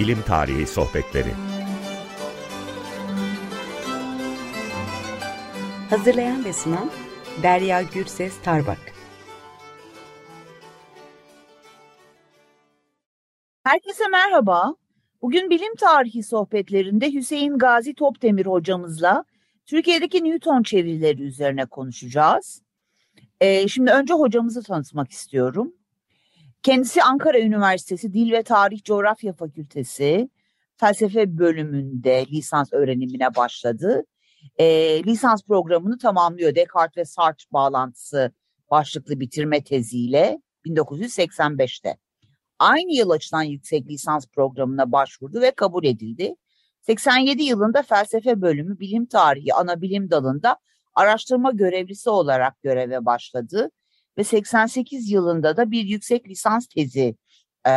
Bilim Tarihi Sohbetleri Hazırlayan ve sunan Derya Gürses Tarbak Herkese merhaba. Bugün bilim tarihi sohbetlerinde Hüseyin Gazi Topdemir hocamızla Türkiye'deki Newton çevirileri üzerine konuşacağız. Ee, şimdi önce hocamızı tanıtmak istiyorum. Kendisi Ankara Üniversitesi Dil ve Tarih Coğrafya Fakültesi felsefe bölümünde lisans öğrenimine başladı. Ee, lisans programını tamamlıyor Descartes ve Sartre bağlantısı başlıklı bitirme teziyle 1985'te. Aynı yıl açılan yüksek lisans programına başvurdu ve kabul edildi. 87 yılında felsefe bölümü bilim tarihi ana bilim dalında araştırma görevlisi olarak göreve başladı ve 88 yılında da bir yüksek lisans tezi e,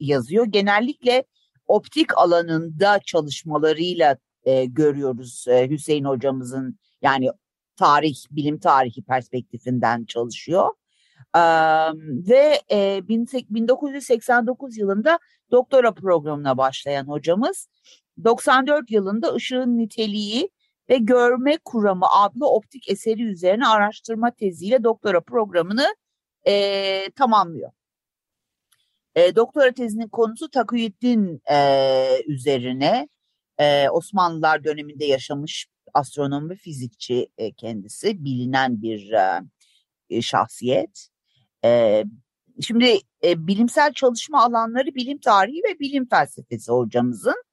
yazıyor. Genellikle optik alanında çalışmalarıyla e, görüyoruz e, Hüseyin hocamızın yani tarih, bilim tarihi perspektifinden çalışıyor. E, ve e, 1989 yılında doktora programına başlayan hocamız 94 yılında ışığın niteliği ve görme kuramı adlı optik eseri üzerine araştırma teziyle doktora programını e, tamamlıyor. E, doktora tezinin konusu Takuyuddin e, üzerine e, Osmanlılar döneminde yaşamış astronom ve fizikçi e, kendisi bilinen bir e, şahsiyet. E, şimdi e, bilimsel çalışma alanları bilim tarihi ve bilim felsefesi hocamızın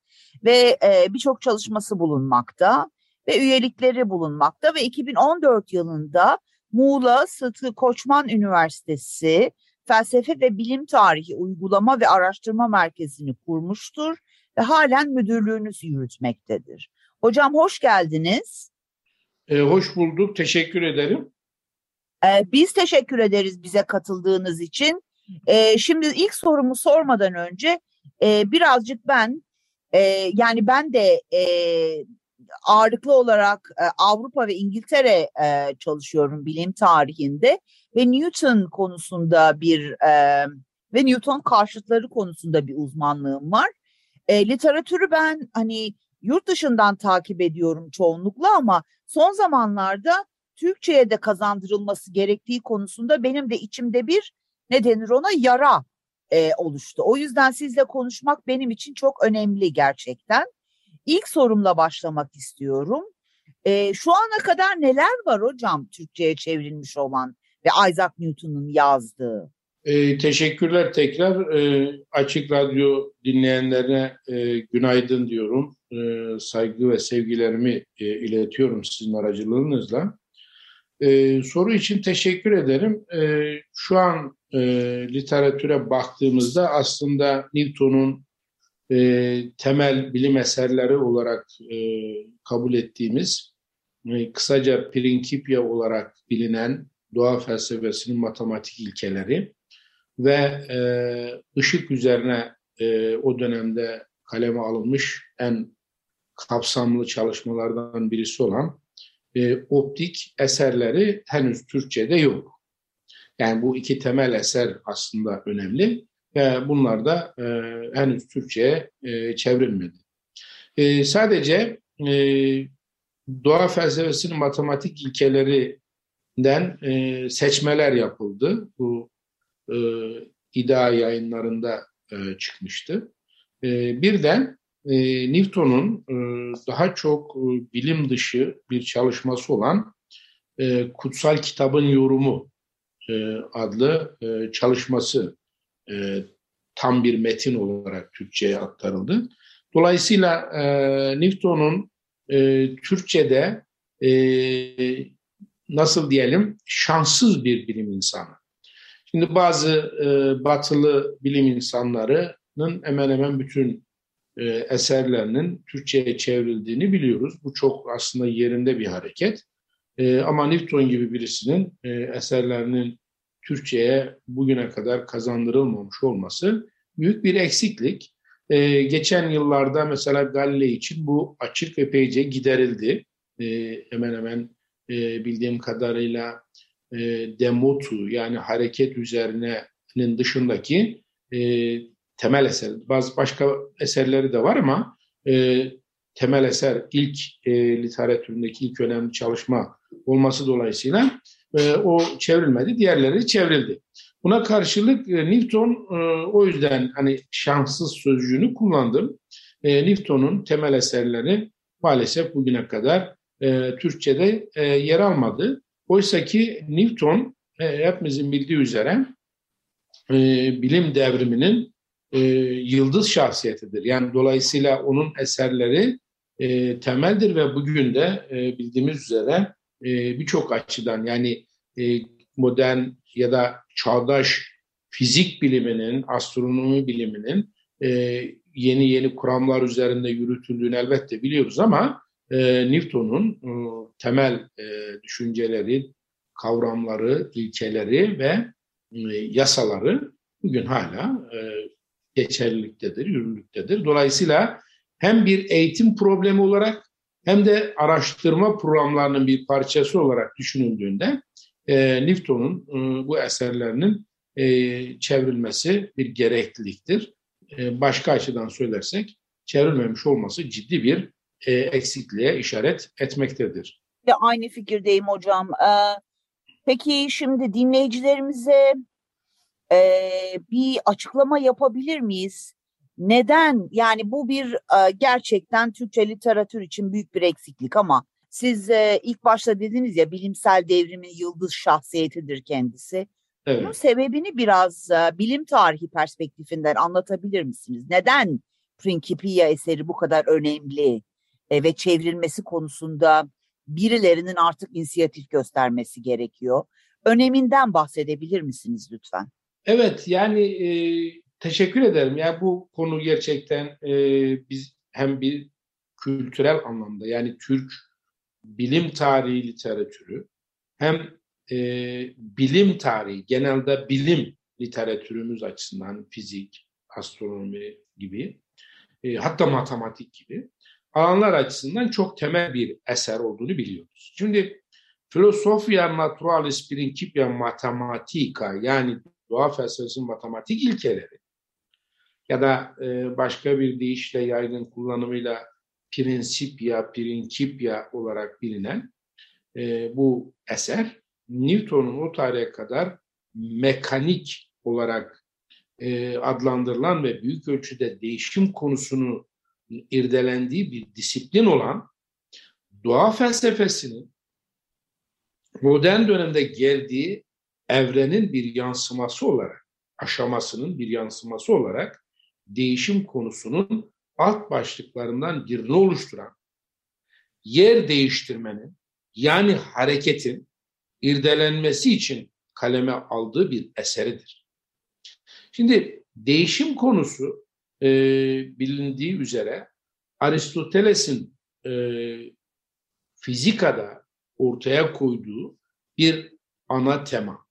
ve e, birçok çalışması bulunmakta ve üyelikleri bulunmakta ve 2014 yılında Muğla Sıtkı Koçman Üniversitesi Felsefe ve Bilim Tarihi Uygulama ve Araştırma Merkezi'ni kurmuştur ve halen müdürlüğünü yürütmektedir. Hocam hoş geldiniz. E, hoş bulduk, teşekkür ederim. E, biz teşekkür ederiz bize katıldığınız için. E, şimdi ilk sorumu sormadan önce e, birazcık ben, e, yani ben de e, ağırlıklı olarak e, Avrupa ve İngiltere e, çalışıyorum bilim tarihinde ve Newton konusunda bir e, ve Newton karşıtları konusunda bir uzmanlığım var. E, literatürü ben hani yurt dışından takip ediyorum çoğunlukla ama son zamanlarda Türkçe'ye de kazandırılması gerektiği konusunda benim de içimde bir ne denir ona yara e, oluştu. O yüzden sizle konuşmak benim için çok önemli gerçekten. İlk sorumla başlamak istiyorum. E, şu ana kadar neler var hocam Türkçe'ye çevrilmiş olan ve Isaac Newton'un yazdığı? E, teşekkürler tekrar. E, Açık Radyo dinleyenlerine e, günaydın diyorum. E, saygı ve sevgilerimi e, iletiyorum sizin aracılığınızla. E, soru için teşekkür ederim. E, şu an e, literatüre baktığımızda aslında Newton'un e, temel bilim eserleri olarak e, kabul ettiğimiz e, kısaca Principia olarak bilinen doğa felsefesinin matematik ilkeleri ve e, ışık üzerine e, o dönemde kaleme alınmış en kapsamlı çalışmalardan birisi olan e, optik eserleri henüz Türkçe'de yok. Yani bu iki temel eser aslında önemli ve bunlar da e, henüz Türkçe'ye e, çevrilmedi. E, sadece e, doğa felsefesinin matematik ilkelerinden e, seçmeler yapıldı. Bu e, İDA yayınlarında e, çıkmıştı. E, birden e, Newton'un e, daha çok e, bilim dışı bir çalışması olan e, Kutsal Kitabın Yorumu e, adlı e, çalışması e, tam bir metin olarak Türkçe'ye aktarıldı. Dolayısıyla e, Newton'un e, Türkçe'de e, nasıl diyelim şanssız bir bilim insanı. Şimdi bazı e, batılı bilim insanlarının hemen hemen bütün e, eserlerinin Türkçe'ye çevrildiğini biliyoruz. Bu çok aslında yerinde bir hareket. E, ama Newton gibi birisinin e, eserlerinin Türkçe'ye bugüne kadar kazandırılmamış olması büyük bir eksiklik. Ee, geçen yıllarda mesela Galilei için bu açık epeyce giderildi. Ee, hemen hemen e, bildiğim kadarıyla e, demotu yani hareket üzerinenin dışındaki e, temel eser. Bazı başka eserleri de var ama e, temel eser ilk e, literatüründeki ilk önemli çalışma olması dolayısıyla e, o çevrilmedi. Diğerleri çevrildi. Buna karşılık e, Newton e, o yüzden hani şanssız sözcüğünü kullandım. E, Newton'un temel eserleri maalesef bugüne kadar Türkçe'de yer almadı. Oysa ki Newton e, hepimizin bildiği üzere bilim devriminin yıldız şahsiyetidir. Yani dolayısıyla onun eserleri temeldir ve bugün de bildiğimiz üzere e, birçok açıdan yani e, modern ya da çağdaş fizik biliminin, astronomi biliminin e, yeni yeni kuramlar üzerinde yürütüldüğünü elbette biliyoruz ama e, Newton'un e, temel e, düşünceleri, kavramları, ilkeleri ve e, yasaları bugün hala e, geçerliliktedir, yürürlüktedir. Dolayısıyla hem bir eğitim problemi olarak hem de araştırma programlarının bir parçası olarak düşünüldüğünde e, Newton'un e, bu eserlerinin e, çevrilmesi bir gerekliliktir. E, başka açıdan söylersek çevrilmemiş olması ciddi bir e, eksikliğe işaret etmektedir. De aynı fikirdeyim hocam. Ee, peki şimdi dinleyicilerimize e, bir açıklama yapabilir miyiz? Neden? Yani bu bir e, gerçekten Türkçe literatür için büyük bir eksiklik ama siz e, ilk başta dediniz ya bilimsel devrimin yıldız şahsiyetidir kendisi. Evet. Bunun sebebini biraz e, bilim tarihi perspektifinden anlatabilir misiniz? Neden Principia eseri bu kadar önemli e, ve çevrilmesi konusunda birilerinin artık inisiyatif göstermesi gerekiyor? Öneminden bahsedebilir misiniz lütfen? Evet yani e, teşekkür ederim. Yani bu konu gerçekten e, biz hem bir kültürel anlamda yani Türk bilim tarihi literatürü hem e, bilim tarihi genelde bilim literatürümüz açısından fizik, astronomi gibi e, hatta matematik gibi alanlar açısından çok temel bir eser olduğunu biliyoruz. Şimdi Filosofia Naturalis Principia Mathematica yani doğa felsefesinin matematik ilkeleri ya da e, başka bir deyişle yaygın kullanımıyla Principia, Principia olarak bilinen e, bu eser Newton'un o tarihe kadar mekanik olarak e, adlandırılan ve büyük ölçüde değişim konusunu irdelendiği bir disiplin olan doğa felsefesinin modern dönemde geldiği evrenin bir yansıması olarak, aşamasının bir yansıması olarak değişim konusunun alt başlıklarından birini oluşturan yer değiştirmenin yani hareketin irdelenmesi için kaleme aldığı bir eseridir. Şimdi değişim konusu e, bilindiği üzere Aristoteles'in e, fizikada ortaya koyduğu bir ana tema.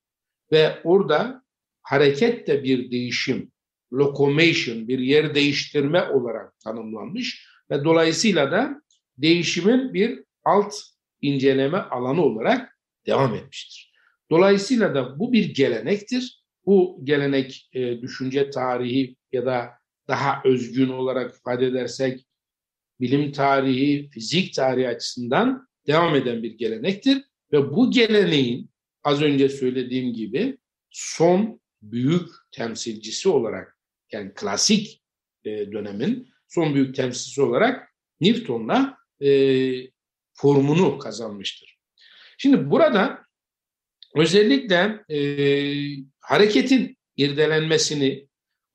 Ve orada hareket de bir değişim, locomotion, bir yer değiştirme olarak tanımlanmış ve dolayısıyla da değişimin bir alt inceleme alanı olarak devam etmiştir. Dolayısıyla da bu bir gelenektir. Bu gelenek e, düşünce tarihi ya da daha özgün olarak ifade edersek bilim tarihi, fizik tarihi açısından devam eden bir gelenektir ve bu geleneğin az önce söylediğim gibi son büyük temsilcisi olarak yani klasik e, dönemin son büyük temsilcisi olarak Newton'la e, formunu kazanmıştır. Şimdi burada özellikle e, hareketin irdelenmesini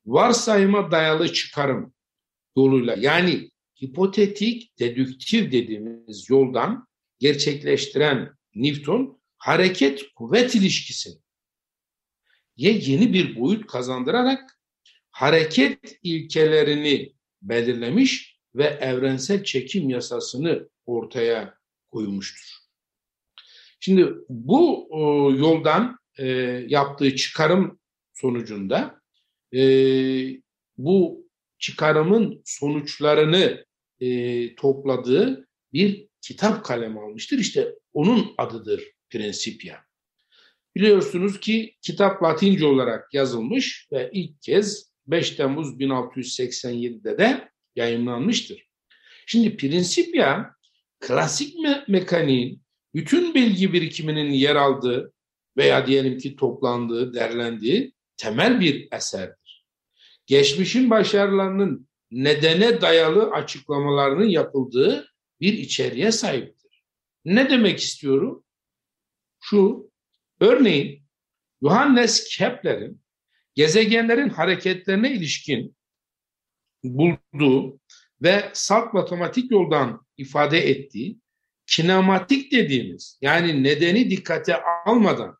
varsayıma dayalı çıkarım yoluyla yani hipotetik dedüktif dediğimiz yoldan gerçekleştiren Newton hareket kuvvet ilişkisini yeni bir boyut kazandırarak hareket ilkelerini belirlemiş ve evrensel çekim yasasını ortaya koymuştur. Şimdi bu e, yoldan e, yaptığı çıkarım sonucunda e, bu çıkarımın sonuçlarını e, topladığı bir kitap kalem almıştır. İşte onun adıdır Principia. Biliyorsunuz ki kitap Latince olarak yazılmış ve ilk kez 5 Temmuz 1687'de de yayınlanmıştır. Şimdi Principia klasik me mekaniğin bütün bilgi birikiminin yer aldığı veya diyelim ki toplandığı, derlendiği temel bir eserdir. Geçmişin başarılarının nedene dayalı açıklamalarının yapıldığı bir içeriğe sahiptir. Ne demek istiyorum? Şu, örneğin Johannes Kepler'in gezegenlerin hareketlerine ilişkin bulduğu ve salt matematik yoldan ifade ettiği kinematik dediğimiz yani nedeni dikkate almadan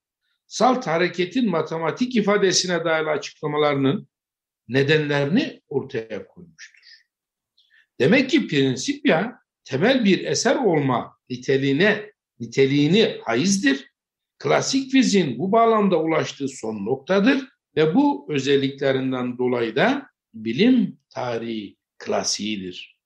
salt hareketin matematik ifadesine dair açıklamalarının nedenlerini ortaya koymuştur. Demek ki Principia temel bir eser olma niteliğine niteliğini haizdir. Klasik fiziğin bu bağlamda ulaştığı son noktadır ve bu özelliklerinden dolayı da bilim tarihi klasiğidir.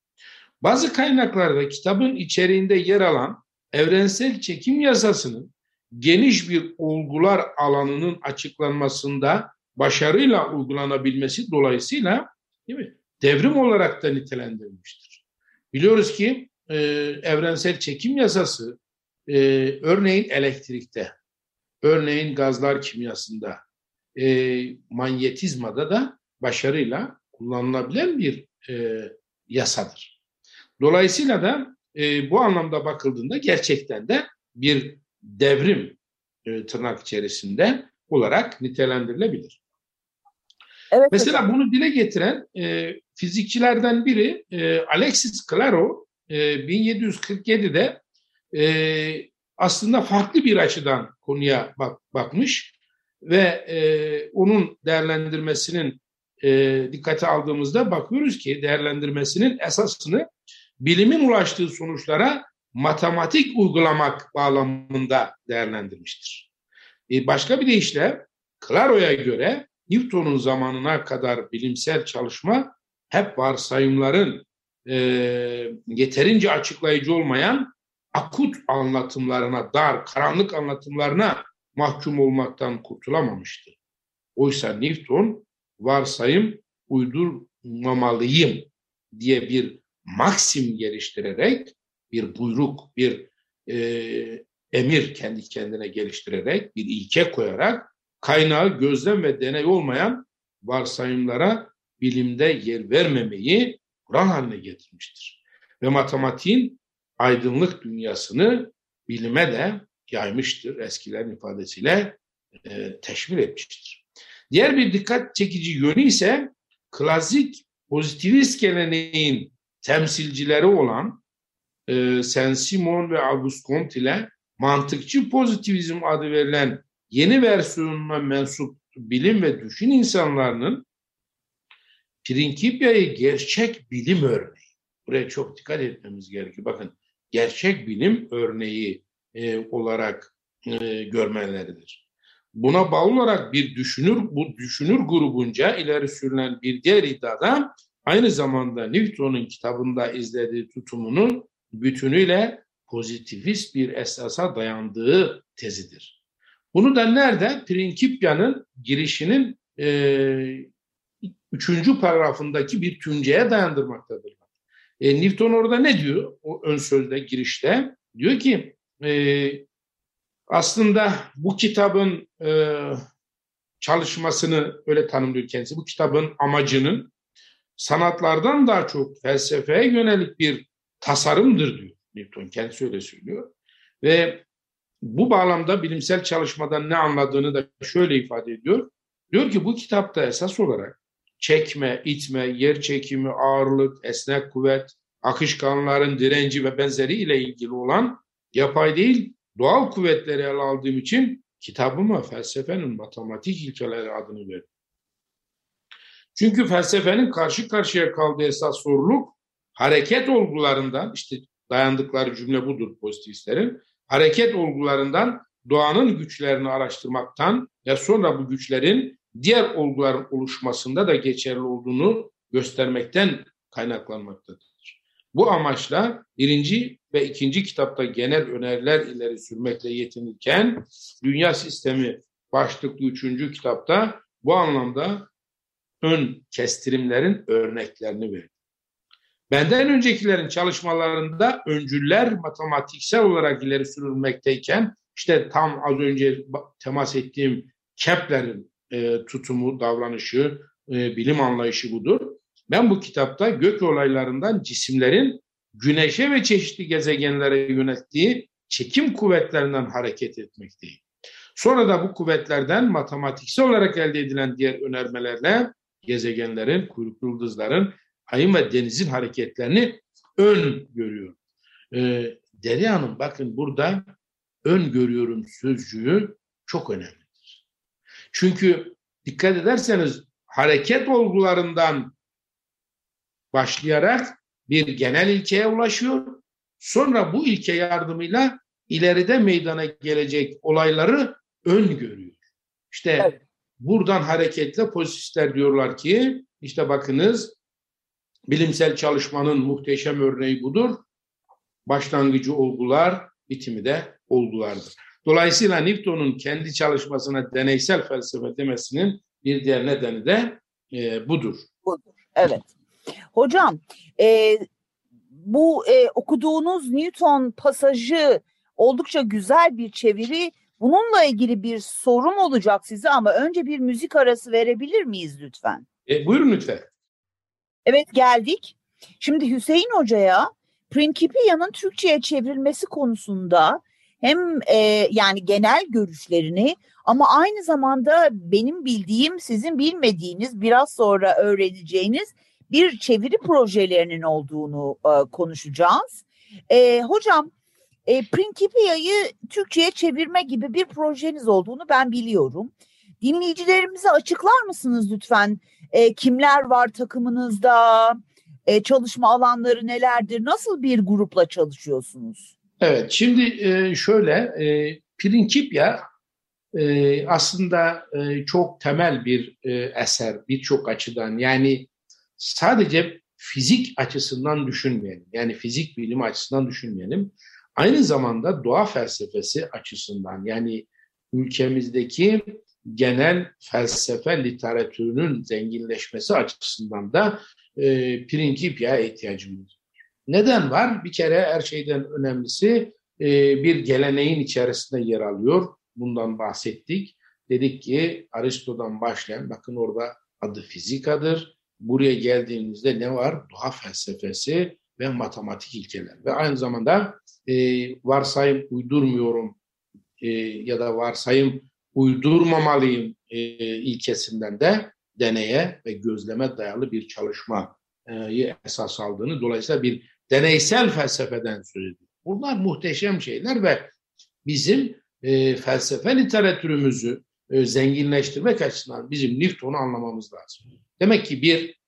Bazı kaynaklarda kitabın içeriğinde yer alan evrensel çekim yasasının geniş bir olgular alanının açıklanmasında başarıyla uygulanabilmesi dolayısıyla değil mi? devrim olarak da nitelendirilmiştir. Biliyoruz ki e, evrensel çekim yasası e, örneğin elektrikte, örneğin gazlar kimyasında, e, manyetizmada da başarıyla kullanılabilen bir e, yasadır. Dolayısıyla da e, bu anlamda bakıldığında gerçekten de bir devrim e, tırnak içerisinde olarak nitelendirilebilir. Evet, Mesela hocam. bunu dile getiren e, fizikçilerden biri e, Alexis Claro e, 1747'de e, aslında farklı bir açıdan konuya bak, bakmış ve e, onun değerlendirmesinin e, dikkate aldığımızda bakıyoruz ki değerlendirmesinin esasını bilimin ulaştığı sonuçlara matematik uygulamak bağlamında değerlendirmiştir. E, başka bir deyişle Claro'ya göre Newton'un zamanına kadar bilimsel çalışma hep varsayımların e, yeterince açıklayıcı olmayan akut anlatımlarına, dar, karanlık anlatımlarına mahkum olmaktan kurtulamamıştı. Oysa Newton varsayım uydurmamalıyım diye bir maksim geliştirerek, bir buyruk, bir e, emir kendi kendine geliştirerek, bir ilke koyarak kaynağı gözlem ve deney olmayan varsayımlara bilimde yer vermemeyi kural haline getirmiştir. Ve matematiğin aydınlık dünyasını bilime de yaymıştır. Eskilerin ifadesiyle e, teşvir etmiştir. Diğer bir dikkat çekici yönü ise klasik pozitivist geleneğin temsilcileri olan e, Saint-Simon ve Auguste Comte ile mantıkçı pozitivizm adı verilen yeni versiyonuna mensup bilim ve düşün insanlarının Principia'yı gerçek bilim örneği. Buraya çok dikkat etmemiz gerekiyor. Bakın gerçek bilim örneği e, olarak e, görmeleridir. Buna bağlı olarak bir düşünür, bu düşünür grubunca ileri sürülen bir diğer iddiada aynı zamanda Newton'un kitabında izlediği tutumunun bütünüyle pozitivist bir esasa dayandığı tezidir. Bunu da nerede? Principia'nın girişinin e, üçüncü paragrafındaki bir tünceye dayandırmaktadır. E, Newton orada ne diyor? O ön sözde girişte diyor ki e, aslında bu kitabın e, çalışmasını öyle tanımlıyor kendisi. Bu kitabın amacının sanatlardan daha çok felsefeye yönelik bir tasarımdır diyor. Newton kendisi öyle söylüyor. Ve bu bağlamda bilimsel çalışmadan ne anladığını da şöyle ifade ediyor. Diyor ki bu kitapta esas olarak çekme, itme, yer çekimi, ağırlık, esnek kuvvet, akışkanların direnci ve benzeri ile ilgili olan yapay değil doğal kuvvetleri ele aldığım için kitabıma felsefenin matematik ilkeleri adını verdim. Çünkü felsefenin karşı karşıya kaldığı esas soruluk hareket olgularından işte dayandıkları cümle budur pozitivistlerin hareket olgularından doğanın güçlerini araştırmaktan ve sonra bu güçlerin diğer olguların oluşmasında da geçerli olduğunu göstermekten kaynaklanmaktadır. Bu amaçla birinci ve ikinci kitapta genel öneriler ileri sürmekle yetinirken Dünya Sistemi başlıklı üçüncü kitapta bu anlamda ön kestirimlerin örneklerini verdim. Benden öncekilerin çalışmalarında öncüller matematiksel olarak ileri sürülmekteyken işte tam az önce temas ettiğim Kepler'in e, tutumu, davranışı, e, bilim anlayışı budur. Ben bu kitapta gök olaylarından cisimlerin güneşe ve çeşitli gezegenlere yönettiği çekim kuvvetlerinden hareket etmekteyim. Sonra da bu kuvvetlerden matematiksel olarak elde edilen diğer önermelerle gezegenlerin, kuyruklu yıldızların, ayın ve denizin hareketlerini ön görüyorum. Ee, Derya Hanım bakın burada ön görüyorum sözcüğü çok önemlidir. Çünkü dikkat ederseniz hareket olgularından başlayarak bir genel ilkeye ulaşıyor. Sonra bu ilke yardımıyla ileride meydana gelecek olayları öngörüyor. İşte evet. buradan hareketle pozitifler diyorlar ki işte bakınız bilimsel çalışmanın muhteşem örneği budur. Başlangıcı olgular, bitimi de olgulardır. Dolayısıyla Newton'un kendi çalışmasına deneysel felsefe demesinin bir diğer nedeni de e, budur. Budur, evet. Hocam, e, bu e, okuduğunuz Newton pasajı oldukça güzel bir çeviri. Bununla ilgili bir sorum olacak size ama önce bir müzik arası verebilir miyiz lütfen? E, buyurun lütfen. Evet geldik. Şimdi Hüseyin Hoca'ya Principia'nın Türkçe'ye çevrilmesi konusunda hem e, yani genel görüşlerini ama aynı zamanda benim bildiğim sizin bilmediğiniz biraz sonra öğreneceğiniz bir çeviri projelerinin olduğunu e, konuşacağız. E, hocam e, Principia'yı Türkçe'ye çevirme gibi bir projeniz olduğunu ben biliyorum. Dinleyicilerimize açıklar mısınız lütfen? E, kimler var takımınızda? E, çalışma alanları nelerdir? Nasıl bir grupla çalışıyorsunuz? Evet, şimdi e, şöyle, e, Principia e, aslında e, çok temel bir e, eser birçok açıdan. Yani sadece fizik açısından düşünmeyelim. Yani fizik bilimi açısından düşünmeyelim. Aynı zamanda doğa felsefesi açısından yani ülkemizdeki genel felsefe literatürünün zenginleşmesi açısından da e, Principia'ya ihtiyacımız var. Neden var? Bir kere her şeyden önemlisi e, bir geleneğin içerisinde yer alıyor. Bundan bahsettik. Dedik ki Aristo'dan başlayan, bakın orada adı fizikadır. Buraya geldiğimizde ne var? Doğa felsefesi ve matematik ilkeler. Ve aynı zamanda e, varsayım uydurmuyorum e, ya da varsayım uydurmamalıyım e, ilkesinden de deneye ve gözleme dayalı bir çalışmayı esas aldığını, dolayısıyla bir deneysel felsefeden söz ediyor. Bunlar muhteşem şeyler ve bizim e, felsefe literatürümüzü e, zenginleştirmek açısından bizim Newton'u anlamamız lazım. Demek ki bir,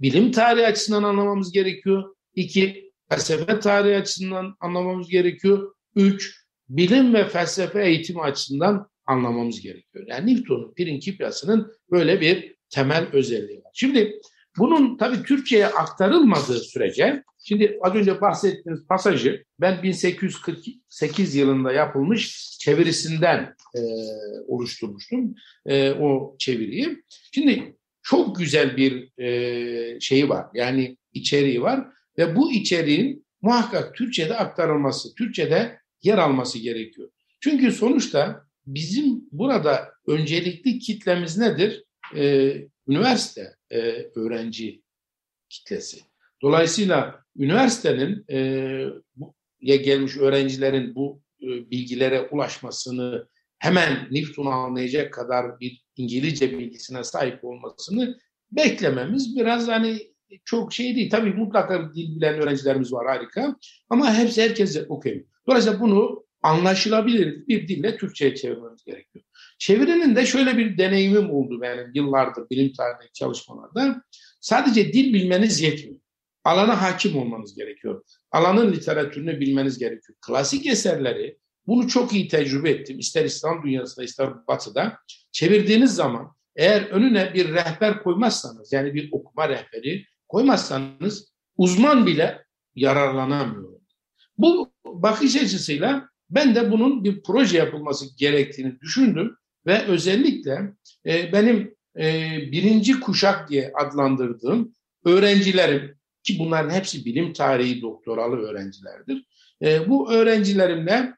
bilim tarihi açısından anlamamız gerekiyor. İki, felsefe tarihi açısından anlamamız gerekiyor. Üç, bilim ve felsefe eğitimi açısından anlamamız gerekiyor. Yani Newton'un Principia'sının böyle bir temel özelliği var. Şimdi bunun tabii Türkçe'ye aktarılmadığı sürece, şimdi az önce bahsettiğiniz pasajı ben 1848 yılında yapılmış çevirisinden e, oluşturmuştum e, o çeviriyi. Şimdi çok güzel bir e, şeyi var, yani içeriği var ve bu içeriğin muhakkak Türkçe'de aktarılması, Türkçe'de yer alması gerekiyor. Çünkü sonuçta bizim burada öncelikli kitlemiz nedir? Ee, üniversite e, öğrenci kitlesi. Dolayısıyla üniversitenin e, ya gelmiş öğrencilerin bu e, bilgilere ulaşmasını hemen Newton'u anlayacak kadar bir İngilizce bilgisine sahip olmasını beklememiz biraz hani çok şey değil. Tabii mutlaka dil bilen öğrencilerimiz var harika ama hepsi herkes okuyuyor. Dolayısıyla bunu anlaşılabilir bir dille Türkçe'ye çevirmemiz gerekiyor. Çevirinin de şöyle bir deneyimim oldu benim yıllardır bilim tarihindeki çalışmalarda. Sadece dil bilmeniz yetmiyor. Alana hakim olmanız gerekiyor. Alanın literatürünü bilmeniz gerekiyor. Klasik eserleri bunu çok iyi tecrübe ettim. İster İslam dünyasında ister batıda. Çevirdiğiniz zaman eğer önüne bir rehber koymazsanız yani bir okuma rehberi koymazsanız uzman bile yararlanamıyor. Bu bakış açısıyla ben de bunun bir proje yapılması gerektiğini düşündüm ve özellikle e, benim birinci kuşak diye adlandırdığım öğrencilerim ki bunların hepsi bilim tarihi doktoralı öğrencilerdir. bu öğrencilerimle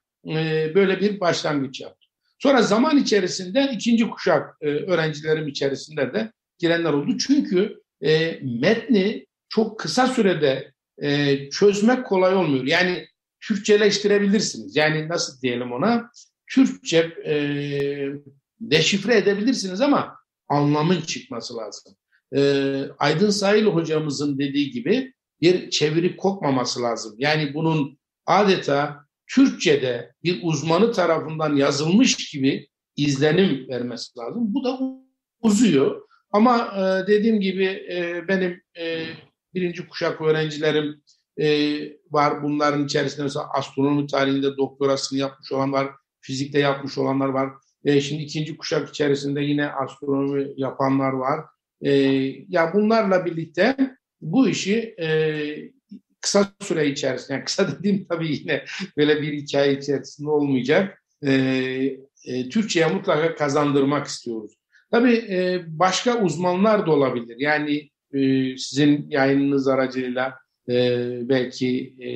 böyle bir başlangıç yaptım. Sonra zaman içerisinde ikinci kuşak öğrencilerim içerisinde de girenler oldu. Çünkü metni çok kısa sürede çözmek kolay olmuyor. Yani Türkçeleştirebilirsiniz. Yani nasıl diyelim ona? Türkçe e, deşifre edebilirsiniz ama anlamın çıkması lazım. E, Aydın Sahil hocamızın dediği gibi bir çevirip kokmaması lazım. Yani bunun adeta Türkçe'de bir uzmanı tarafından yazılmış gibi izlenim vermesi lazım. Bu da uzuyor. Ama e, dediğim gibi e, benim e, birinci kuşak öğrencilerim var. Bunların içerisinde mesela astronomi tarihinde doktorasını yapmış olan var. Fizikte yapmış olanlar var. Şimdi ikinci kuşak içerisinde yine astronomi yapanlar var. Ya bunlarla birlikte bu işi kısa süre içerisinde, yani kısa dediğim tabii yine böyle bir hikaye içerisinde olmayacak. E, e, Türkçe'ye mutlaka kazandırmak istiyoruz. Tabii e, başka uzmanlar da olabilir. Yani e, sizin yayınınız aracılığıyla e, belki e,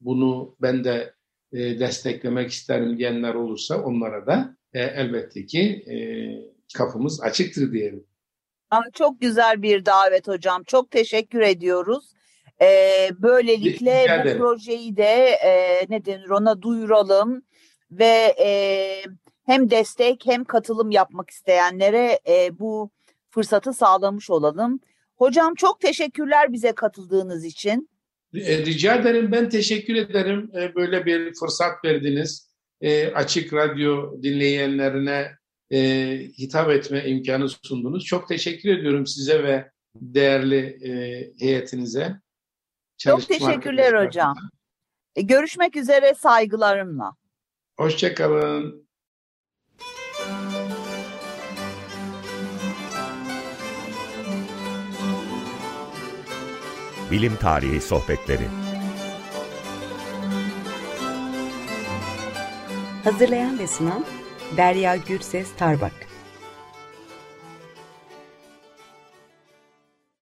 bunu ben de e, desteklemek isterim diyenler olursa onlara da e, elbette ki e, kapımız açıktır diyelim. Çok güzel bir davet hocam. Çok teşekkür ediyoruz. Ee, böylelikle bu projeyi de e, ne denir ona duyuralım ve e, hem destek hem katılım yapmak isteyenlere e, bu fırsatı sağlamış olalım. Hocam çok teşekkürler bize katıldığınız için. E, rica ederim. Ben teşekkür ederim. E, böyle bir fırsat verdiniz. E, açık radyo dinleyenlerine hitap etme imkanı sundunuz. Çok teşekkür ediyorum size ve değerli heyetinize. Çok teşekkürler hocam. Görüşmek üzere saygılarımla. Hoşçakalın. Bilim Tarihi Sohbetleri Hazırlayan ve sunan Derya Gürses Tarbak